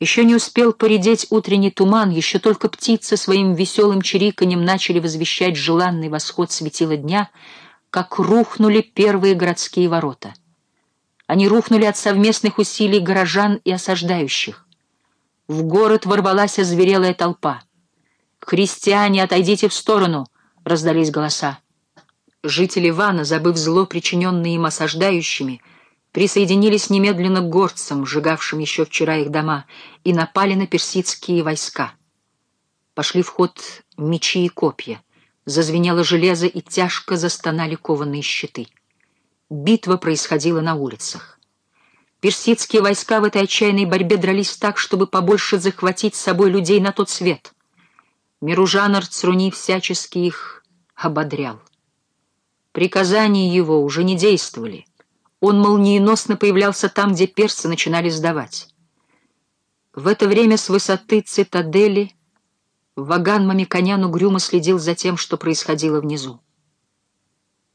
Еще не успел поредеть утренний туман, еще только птицы своим веселым чириканьем начали возвещать желанный восход светила дня, как рухнули первые городские ворота. Они рухнули от совместных усилий горожан и осаждающих. В город ворвалась озверелая толпа. «Христиане, отойдите в сторону!» — раздались голоса. Жители Вана, забыв зло, причиненное им осаждающими, присоединились немедленно к горцам, сжигавшим еще вчера их дома, и напали на персидские войска. Пошли в ход мечи и копья, зазвенело железо и тяжко застонали кованые щиты. Битва происходила на улицах. Персидские войска в этой отчаянной борьбе дрались так, чтобы побольше захватить с собой людей на тот свет. Миружан Цруни всячески их ободрял. Приказания его уже не действовали. Он молниеносно появлялся там, где персы начинали сдавать. В это время с высоты цитадели Ваган Мамиконян угрюмо следил за тем, что происходило внизу.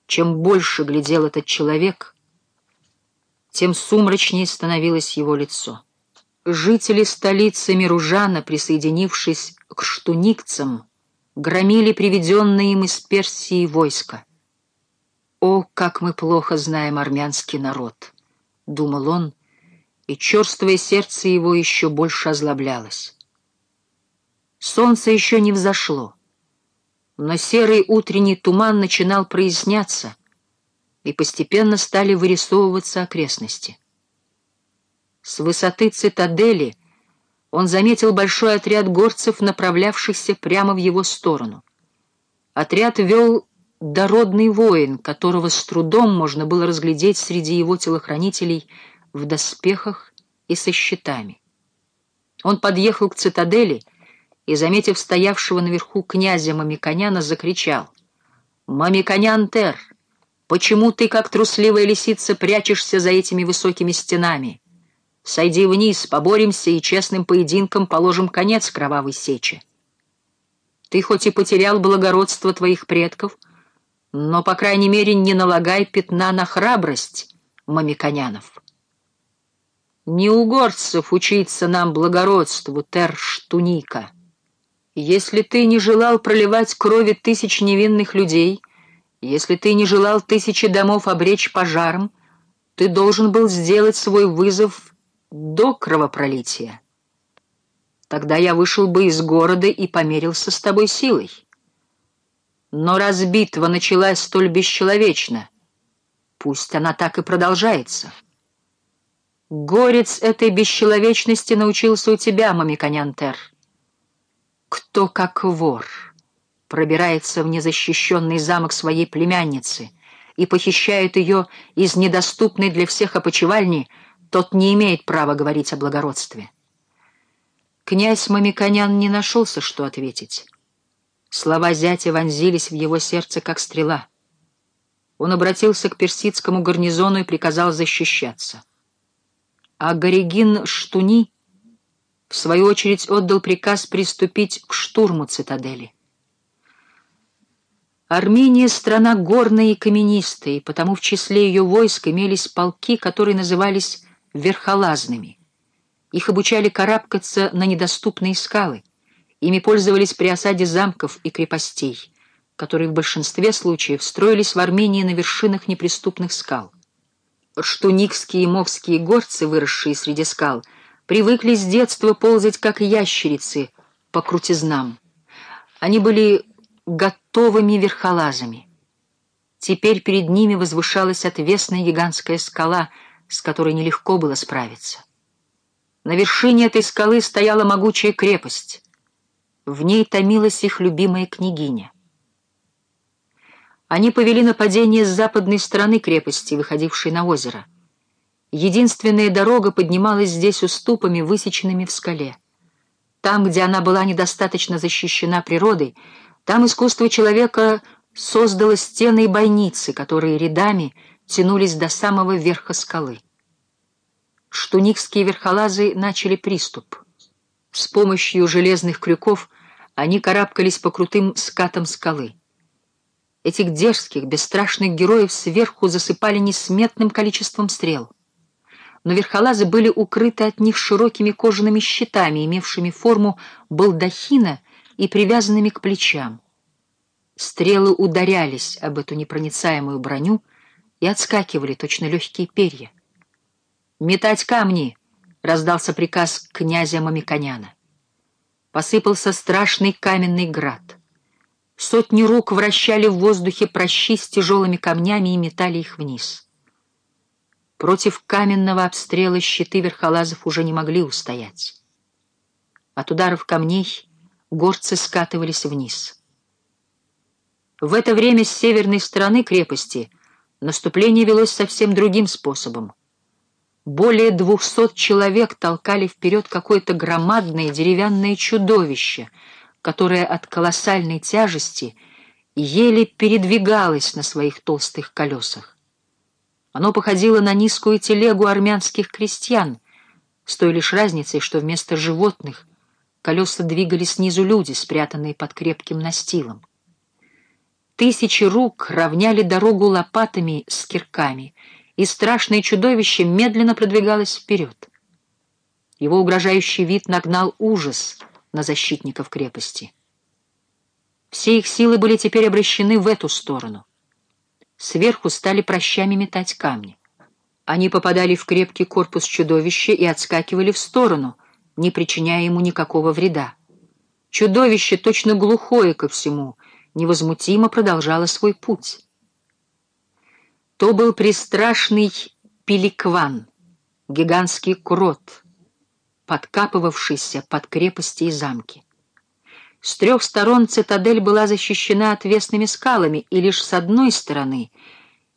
Чем больше глядел этот человек, тем сумрачнее становилось его лицо. Жители столицы Миружана, присоединившись к штуникцам, громили приведенные им из Персии войска. «О, как мы плохо знаем армянский народ!» — думал он, и черствое сердце его еще больше озлоблялось. Солнце еще не взошло, но серый утренний туман начинал проясняться, и постепенно стали вырисовываться окрестности. С высоты цитадели он заметил большой отряд горцев, направлявшихся прямо в его сторону. Отряд вел дородный воин, которого с трудом можно было разглядеть среди его телохранителей в доспехах и со щитами. Он подъехал к цитадели и, заметив стоявшего наверху князя Мамиконяна, закричал «Мамиконян Тер, почему ты, как трусливая лисица, прячешься за этими высокими стенами? Сойди вниз, поборемся и честным поединком положим конец кровавой сече. Ты хоть и потерял благородство твоих предков, — но, по крайней мере, не налагай пятна на храбрость мамиконянов. Не у горцев учиться нам благородству, Терштуника. Если ты не желал проливать крови тысяч невинных людей, если ты не желал тысячи домов обречь пожаром, ты должен был сделать свой вызов до кровопролития. Тогда я вышел бы из города и померился с тобой силой. Но раз битва началась столь бесчеловечно, пусть она так и продолжается. Горец этой бесчеловечности научился у тебя, Мамиконянтер. Кто, как вор, пробирается в незащищенный замок своей племянницы и похищает ее из недоступной для всех опочивальни, тот не имеет права говорить о благородстве. Князь Мамиконян не нашелся, что ответить. Слова зятя вонзились в его сердце, как стрела. Он обратился к персидскому гарнизону и приказал защищаться. А Горегин Штуни, в свою очередь, отдал приказ приступить к штурму цитадели. Армения — страна горная и каменистая, и потому в числе ее войск имелись полки, которые назывались верхолазными. Их обучали карабкаться на недоступные скалы — Ими пользовались при осаде замков и крепостей, которые в большинстве случаев строились в Армении на вершинах неприступных скал. Штуникские и мовские горцы, выросшие среди скал, привыкли с детства ползать, как ящерицы, по крутизнам. Они были готовыми верхолазами. Теперь перед ними возвышалась отвесная гигантская скала, с которой нелегко было справиться. На вершине этой скалы стояла могучая крепость. В ней томилась их любимая княгиня. Они повели нападение с западной стороны крепости, выходившей на озеро. Единственная дорога поднималась здесь уступами, высеченными в скале. Там, где она была недостаточно защищена природой, там искусство человека создало стены и бойницы, которые рядами тянулись до самого верха скалы. Штуникские верхолазы начали приступ. С помощью железных крюков они карабкались по крутым скатам скалы. Этих дерзких, бесстрашных героев сверху засыпали несметным количеством стрел. но верхолазы были укрыты от них широкими кожаными щитами, имевшими форму балдахина и привязанными к плечам. Стрелы ударялись об эту непроницаемую броню и отскакивали, точно легкие перья. «Метать камни!» — раздался приказ князя Мамиконяна. Посыпался страшный каменный град. Сотни рук вращали в воздухе прощи с тяжелыми камнями и метали их вниз. Против каменного обстрела щиты верхолазов уже не могли устоять. От ударов камней горцы скатывались вниз. В это время с северной стороны крепости наступление велось совсем другим способом. Более двухсот человек толкали вперед какое-то громадное деревянное чудовище, которое от колоссальной тяжести еле передвигалось на своих толстых колесах. Оно походило на низкую телегу армянских крестьян, с той лишь разницей, что вместо животных колеса двигали снизу люди, спрятанные под крепким настилом. Тысячи рук равняли дорогу лопатами с кирками — и страшное чудовище медленно продвигалось вперед. Его угрожающий вид нагнал ужас на защитников крепости. Все их силы были теперь обращены в эту сторону. Сверху стали прощами метать камни. Они попадали в крепкий корпус чудовища и отскакивали в сторону, не причиняя ему никакого вреда. Чудовище, точно глухое ко всему, невозмутимо продолжало свой путь. То был пристрашный пеликван, гигантский крот, подкапывавшийся под крепости и замки. С трех сторон цитадель была защищена отвесными скалами, и лишь с одной стороны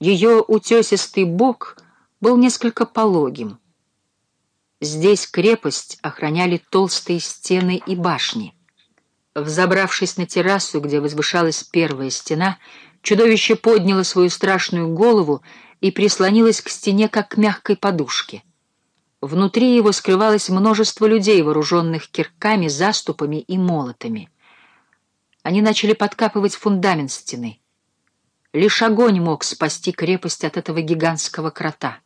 ее утесистый бок был несколько пологим. Здесь крепость охраняли толстые стены и башни. Взобравшись на террасу, где возвышалась первая стена, Чудовище подняло свою страшную голову и прислонилось к стене, как к мягкой подушке. Внутри его скрывалось множество людей, вооруженных кирками, заступами и молотами. Они начали подкапывать фундамент стены. Лишь огонь мог спасти крепость от этого гигантского крота.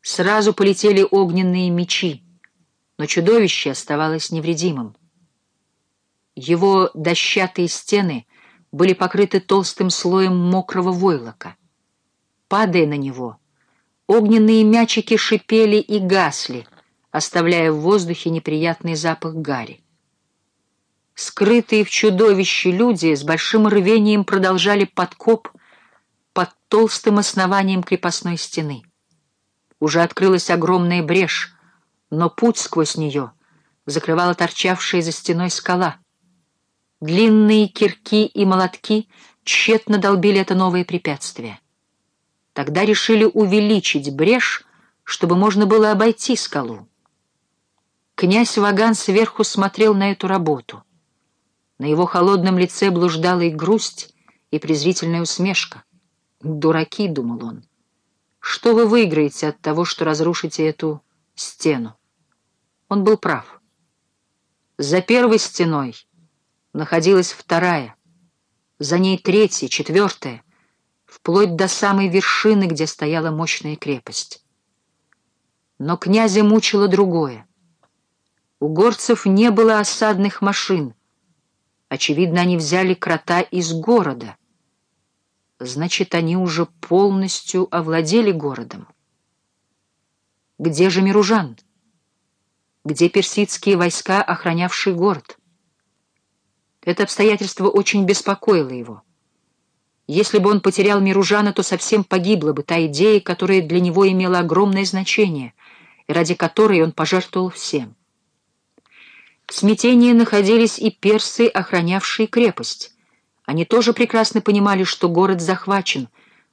Сразу полетели огненные мечи, но чудовище оставалось невредимым. Его дощатые стены — были покрыты толстым слоем мокрого войлока. Падая на него, огненные мячики шипели и гасли, оставляя в воздухе неприятный запах гари. Скрытые в чудовище люди с большим рвением продолжали подкоп под толстым основанием крепостной стены. Уже открылась огромная брешь, но путь сквозь нее закрывала торчавшая за стеной скала — Длинные кирки и молотки тщетно долбили это новое препятствие. Тогда решили увеличить брешь, чтобы можно было обойти скалу. Князь Ваган сверху смотрел на эту работу. На его холодном лице блуждала и грусть, и презрительная усмешка. «Дураки», — думал он, — «что вы выиграете от того, что разрушите эту стену?» Он был прав. За первой стеной находилась вторая, за ней третья, четвертая, вплоть до самой вершины, где стояла мощная крепость. Но князя мучило другое. У горцев не было осадных машин. Очевидно, они взяли крота из города. Значит, они уже полностью овладели городом. Где же Миружан? Где персидские войска, охранявшие город? Это обстоятельство очень беспокоило его. Если бы он потерял Миружана, то совсем погибла бы та идея, которая для него имела огромное значение, и ради которой он пожертвовал всем. В смятении находились и персы, охранявшие крепость. Они тоже прекрасно понимали, что город захвачен,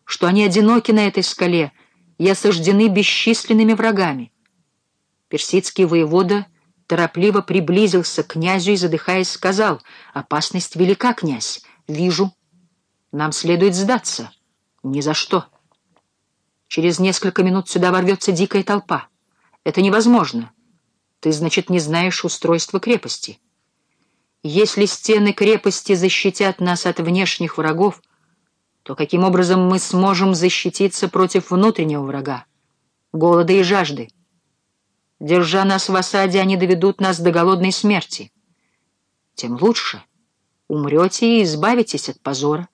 что они одиноки на этой скале и осаждены бесчисленными врагами. Персидский воевода — торопливо приблизился к князю и, задыхаясь, сказал, «Опасность велика, князь, вижу. Нам следует сдаться. Ни за что. Через несколько минут сюда ворвется дикая толпа. Это невозможно. Ты, значит, не знаешь устройства крепости. Если стены крепости защитят нас от внешних врагов, то каким образом мы сможем защититься против внутреннего врага? голода и жажды. Держа нас в осаде, они доведут нас до голодной смерти. Тем лучше. Умрете и избавитесь от позора.